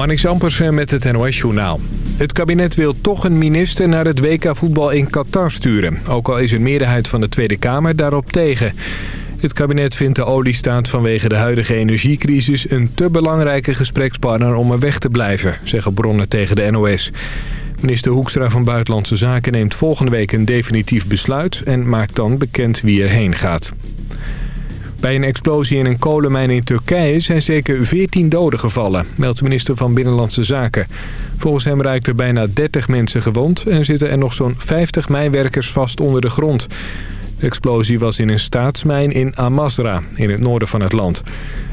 Marnix Ampersen met het NOS-journaal. Het kabinet wil toch een minister naar het WK voetbal in Qatar sturen. Ook al is een meerderheid van de Tweede Kamer daarop tegen. Het kabinet vindt de oliestaat vanwege de huidige energiecrisis... een te belangrijke gesprekspartner om er weg te blijven, zeggen bronnen tegen de NOS. Minister Hoekstra van Buitenlandse Zaken neemt volgende week een definitief besluit... en maakt dan bekend wie erheen gaat. Bij een explosie in een kolenmijn in Turkije zijn zeker 14 doden gevallen, meldt de minister van Binnenlandse Zaken. Volgens hem raakt er bijna 30 mensen gewond en zitten er nog zo'n 50 mijnwerkers vast onder de grond. De explosie was in een staatsmijn in Amasra, in het noorden van het land.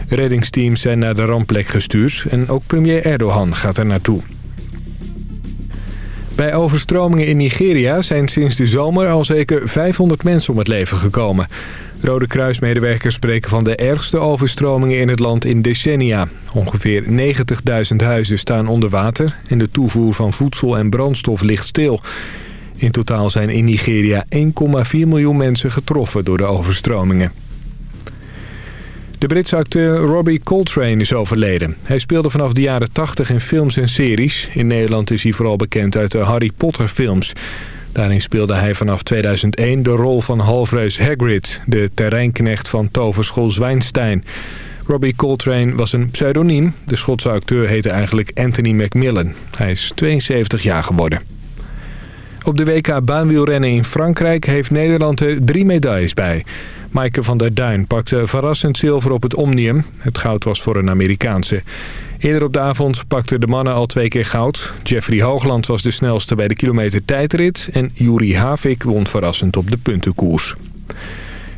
Reddingsteams zijn naar de rampplek gestuurd en ook premier Erdogan gaat er naartoe. Bij overstromingen in Nigeria zijn sinds de zomer al zeker 500 mensen om het leven gekomen. Rode Kruismedewerkers spreken van de ergste overstromingen in het land in decennia. Ongeveer 90.000 huizen staan onder water en de toevoer van voedsel en brandstof ligt stil. In totaal zijn in Nigeria 1,4 miljoen mensen getroffen door de overstromingen. De Britse acteur Robbie Coltrane is overleden. Hij speelde vanaf de jaren 80 in films en series. In Nederland is hij vooral bekend uit de Harry Potter films. Daarin speelde hij vanaf 2001 de rol van halfreus Hagrid... de terreinknecht van toverschool Zwijnstein. Robbie Coltrane was een pseudoniem. De Schotse acteur heette eigenlijk Anthony Macmillan. Hij is 72 jaar geworden. Op de WK baanwielrennen in Frankrijk heeft Nederland er drie medailles bij. Maaike van der Duin pakte verrassend zilver op het Omnium. Het goud was voor een Amerikaanse. Eerder op de avond pakten de mannen al twee keer goud. Jeffrey Hoogland was de snelste bij de kilometer tijdrit... en Juri Havik won verrassend op de puntenkoers.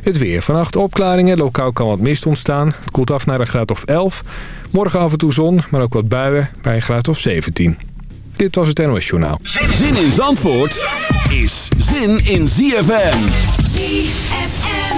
Het weer. Vannacht opklaringen. Lokaal kan wat mist ontstaan. Het koelt af naar een graad of 11. Morgen af en toe zon, maar ook wat buien bij een graad of 17. Dit was het NOS Journaal. Zin in Zandvoort is zin in ZFM. ZFM.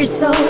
every soul.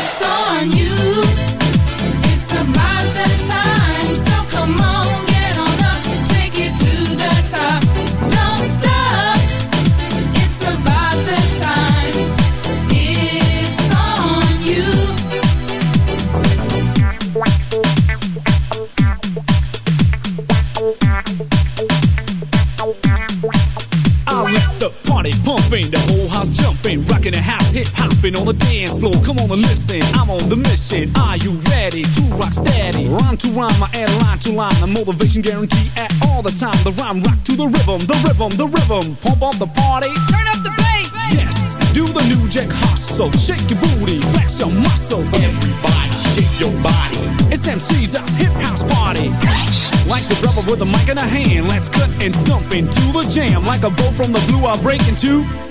the house, hip hopping on the dance floor. Come on and listen, I'm on the mission. Are you ready to rock steady? Rhyme to rhyme, I add line to line, a motivation guarantee at all the time. The rhyme rock to the rhythm, the rhythm, the rhythm. Pump up the party, turn up the bass. Yes, do the new jack hustle, shake your booty, flex your muscles. Everybody, shake your body. It's MC's us hip house party. Like the brother with a mic in a hand, let's cut and stomp into the jam. Like a bow from the blue, I'll break into.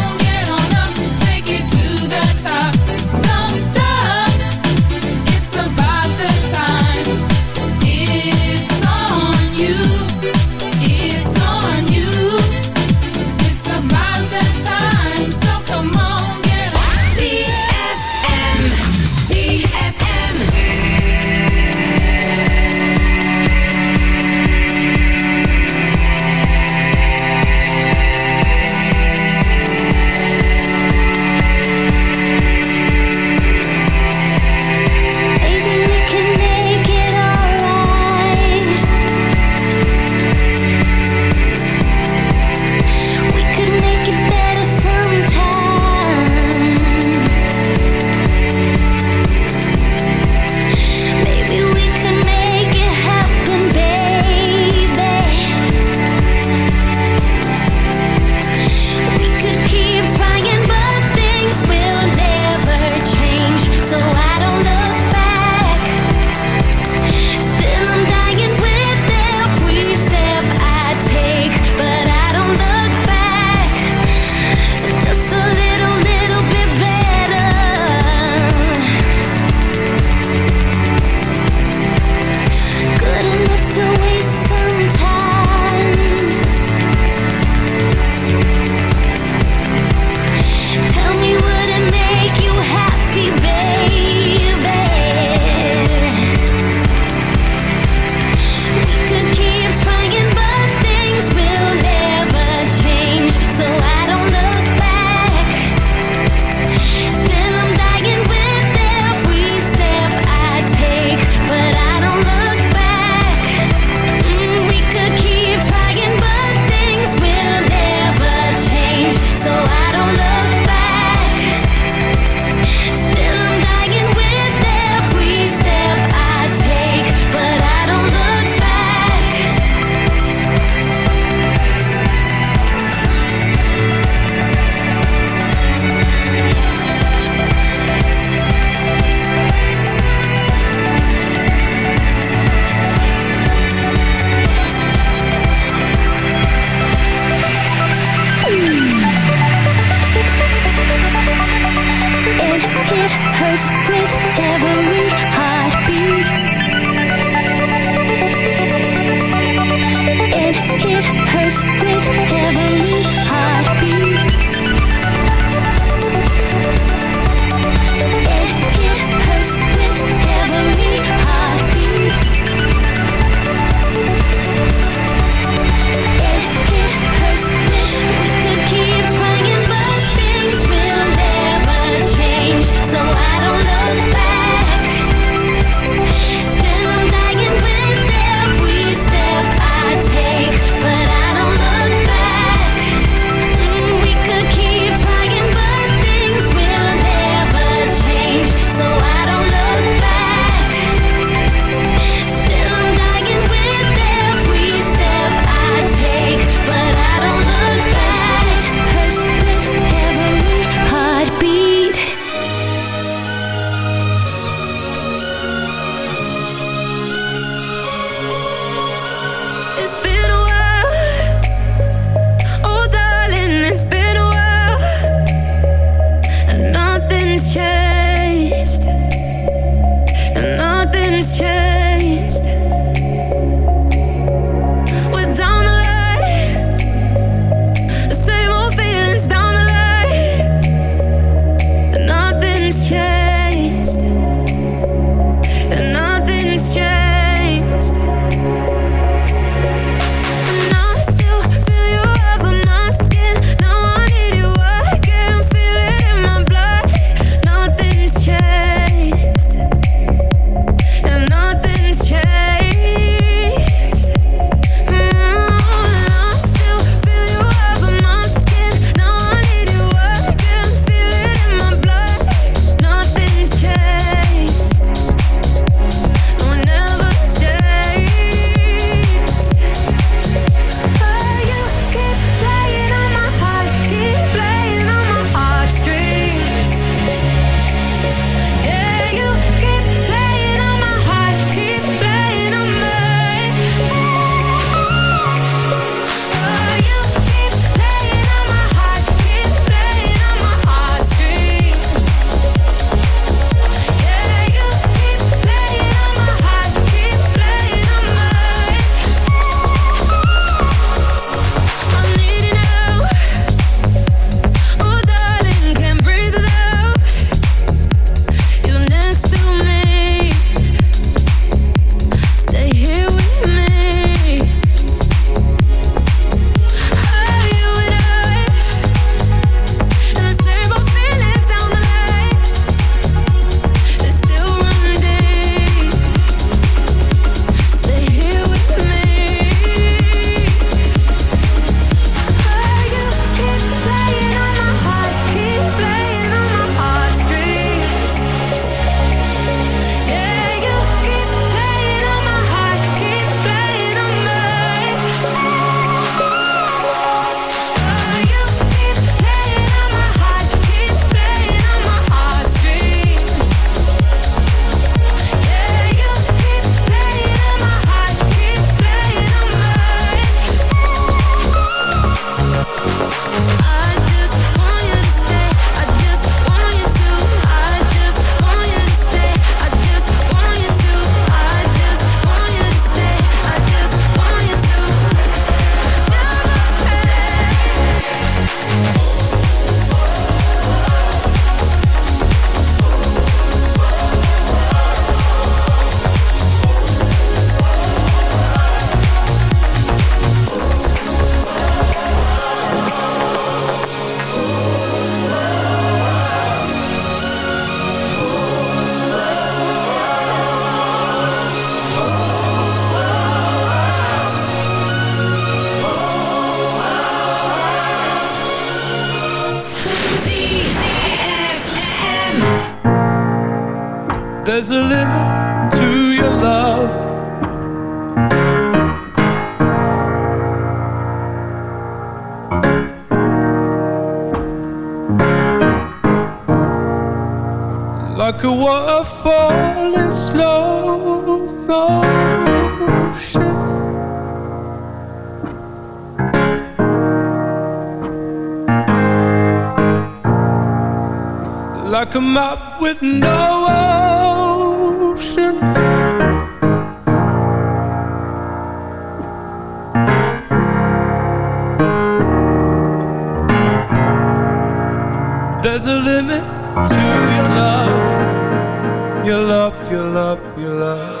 to your love, your love, your love, your love.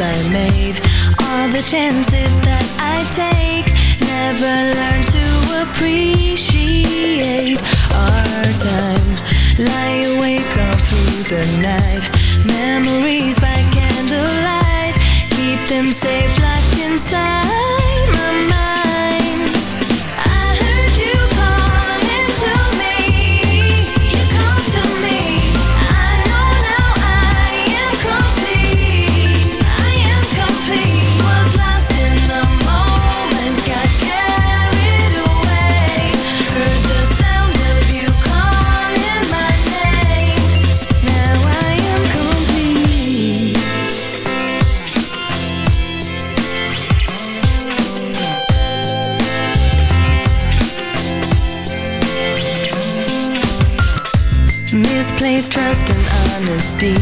I made. All the chances that I take Never learn to appreciate. Our time Lie awake all through the night. Memories by candlelight Keep them safe locked inside. My mind honesty.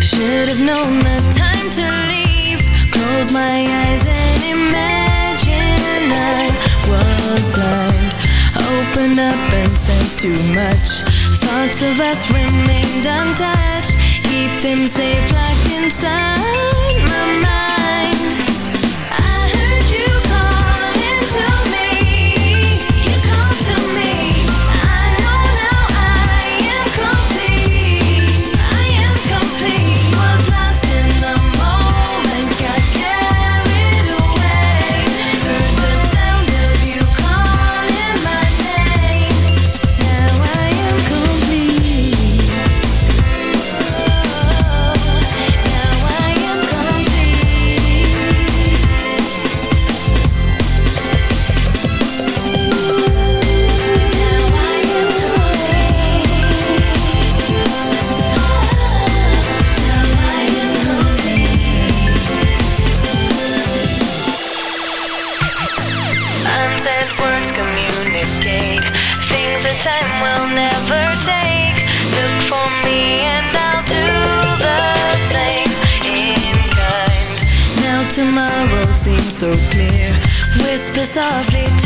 Should have known the time to leave. Close my eyes and imagine I was blind. Opened up and said too much. Thoughts of us remained untouched. Keep them safe locked inside my mind. softly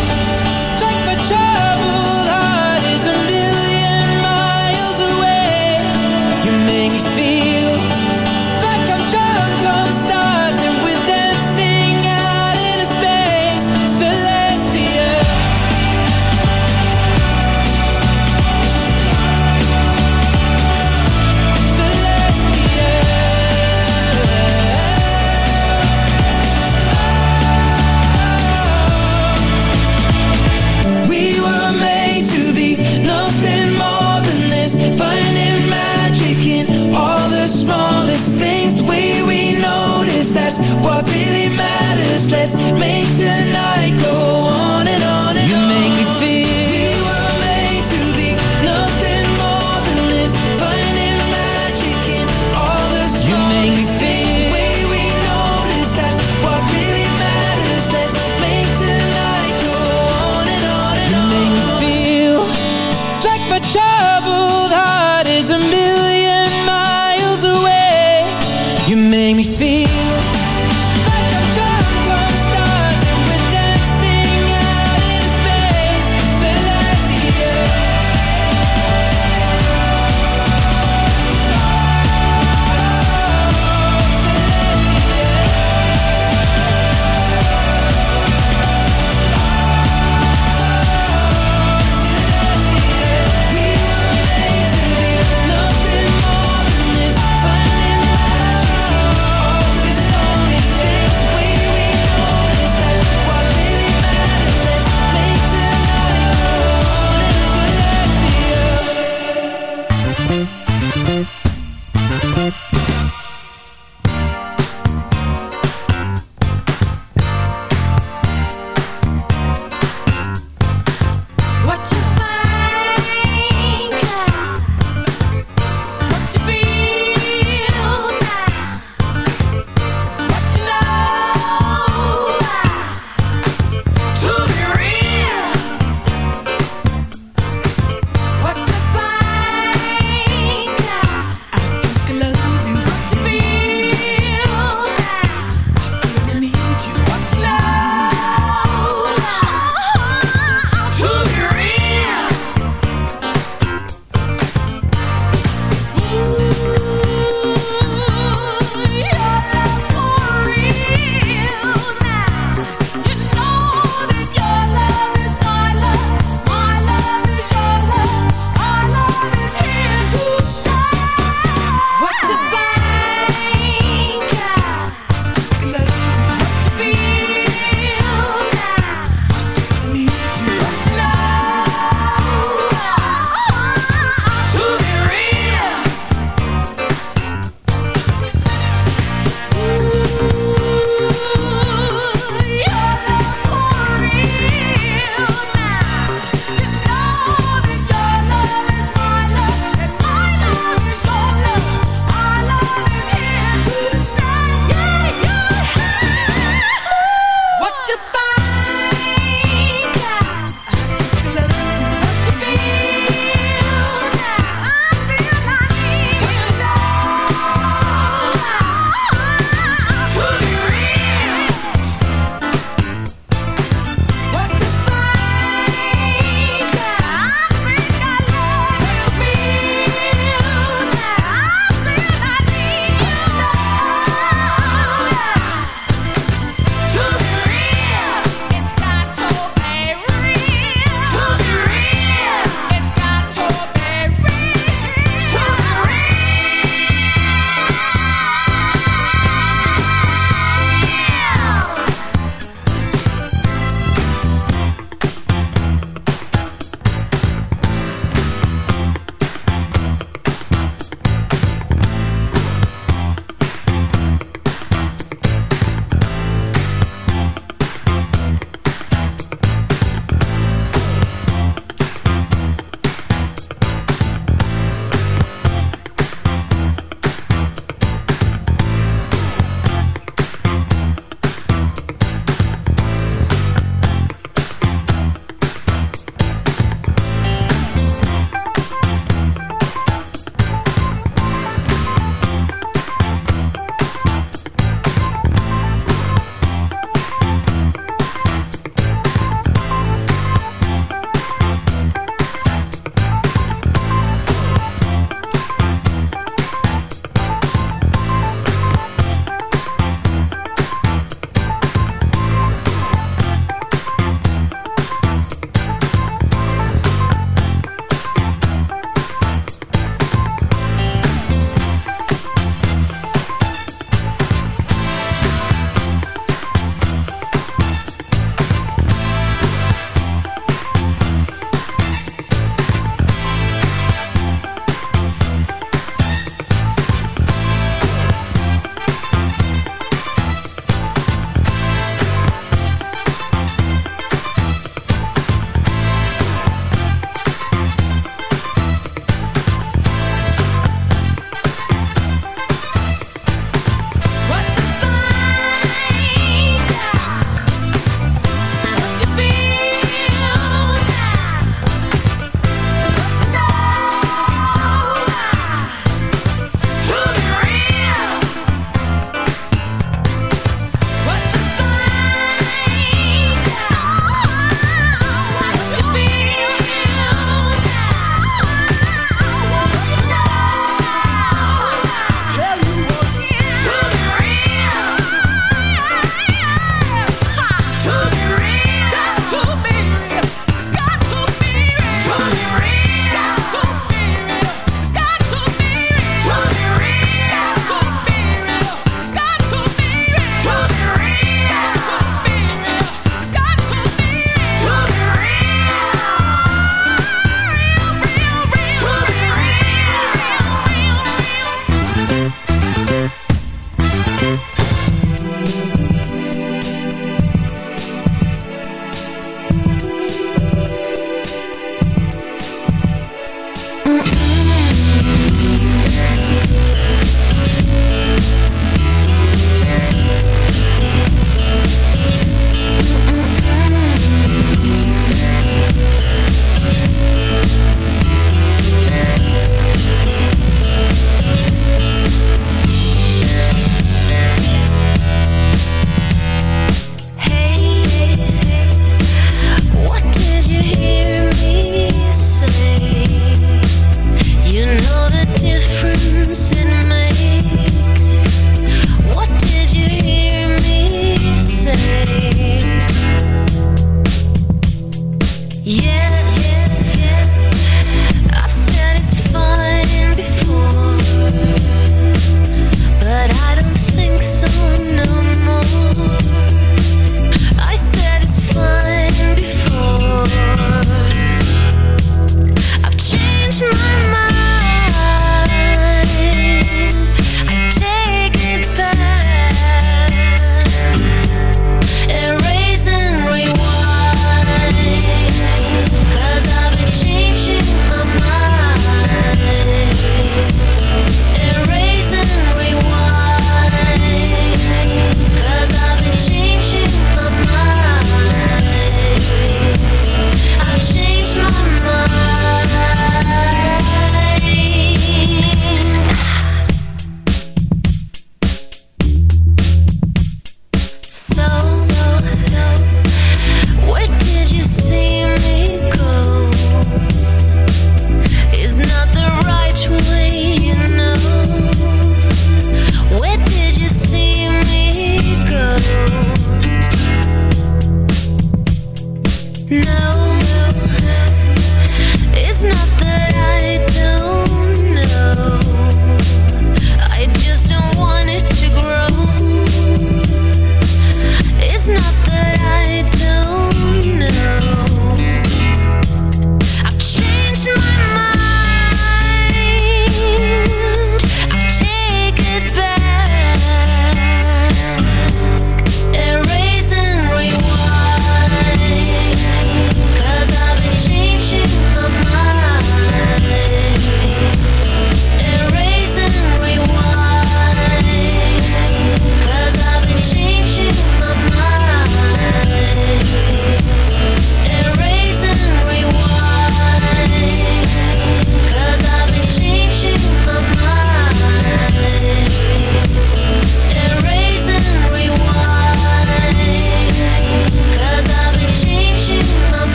notice things the way we notice. That's what really matters. Let's make tonight go on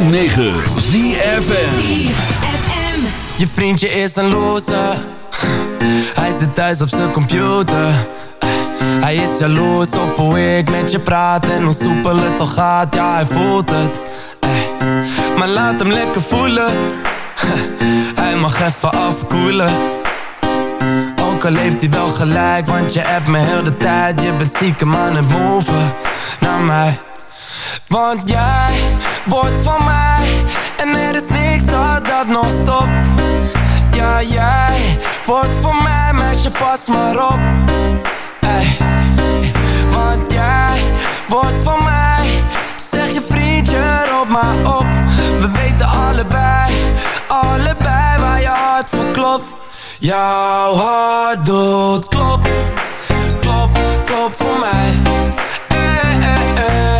ZFM. Je vriendje is een loser. Hij zit thuis op zijn computer. Hij is jaloers op hoe ik met je praat En hoe soepel het toch gaat, ja hij voelt het. Maar laat hem lekker voelen. Hij mag even afkoelen. Ook al heeft hij wel gelijk Want je hebt me heel de tijd. Je bent stiekem aan het move Naar mij. Want jij wordt van mij En er is niks dat dat nog stopt ja, jij wordt voor mij, meisje, pas maar op. Ey. Want jij wordt voor mij, zeg je vriendje, roep maar op. We weten allebei, allebei waar je hart voor klopt. Jouw hart doet klop, klop, klop voor mij. Ey, ey, klop,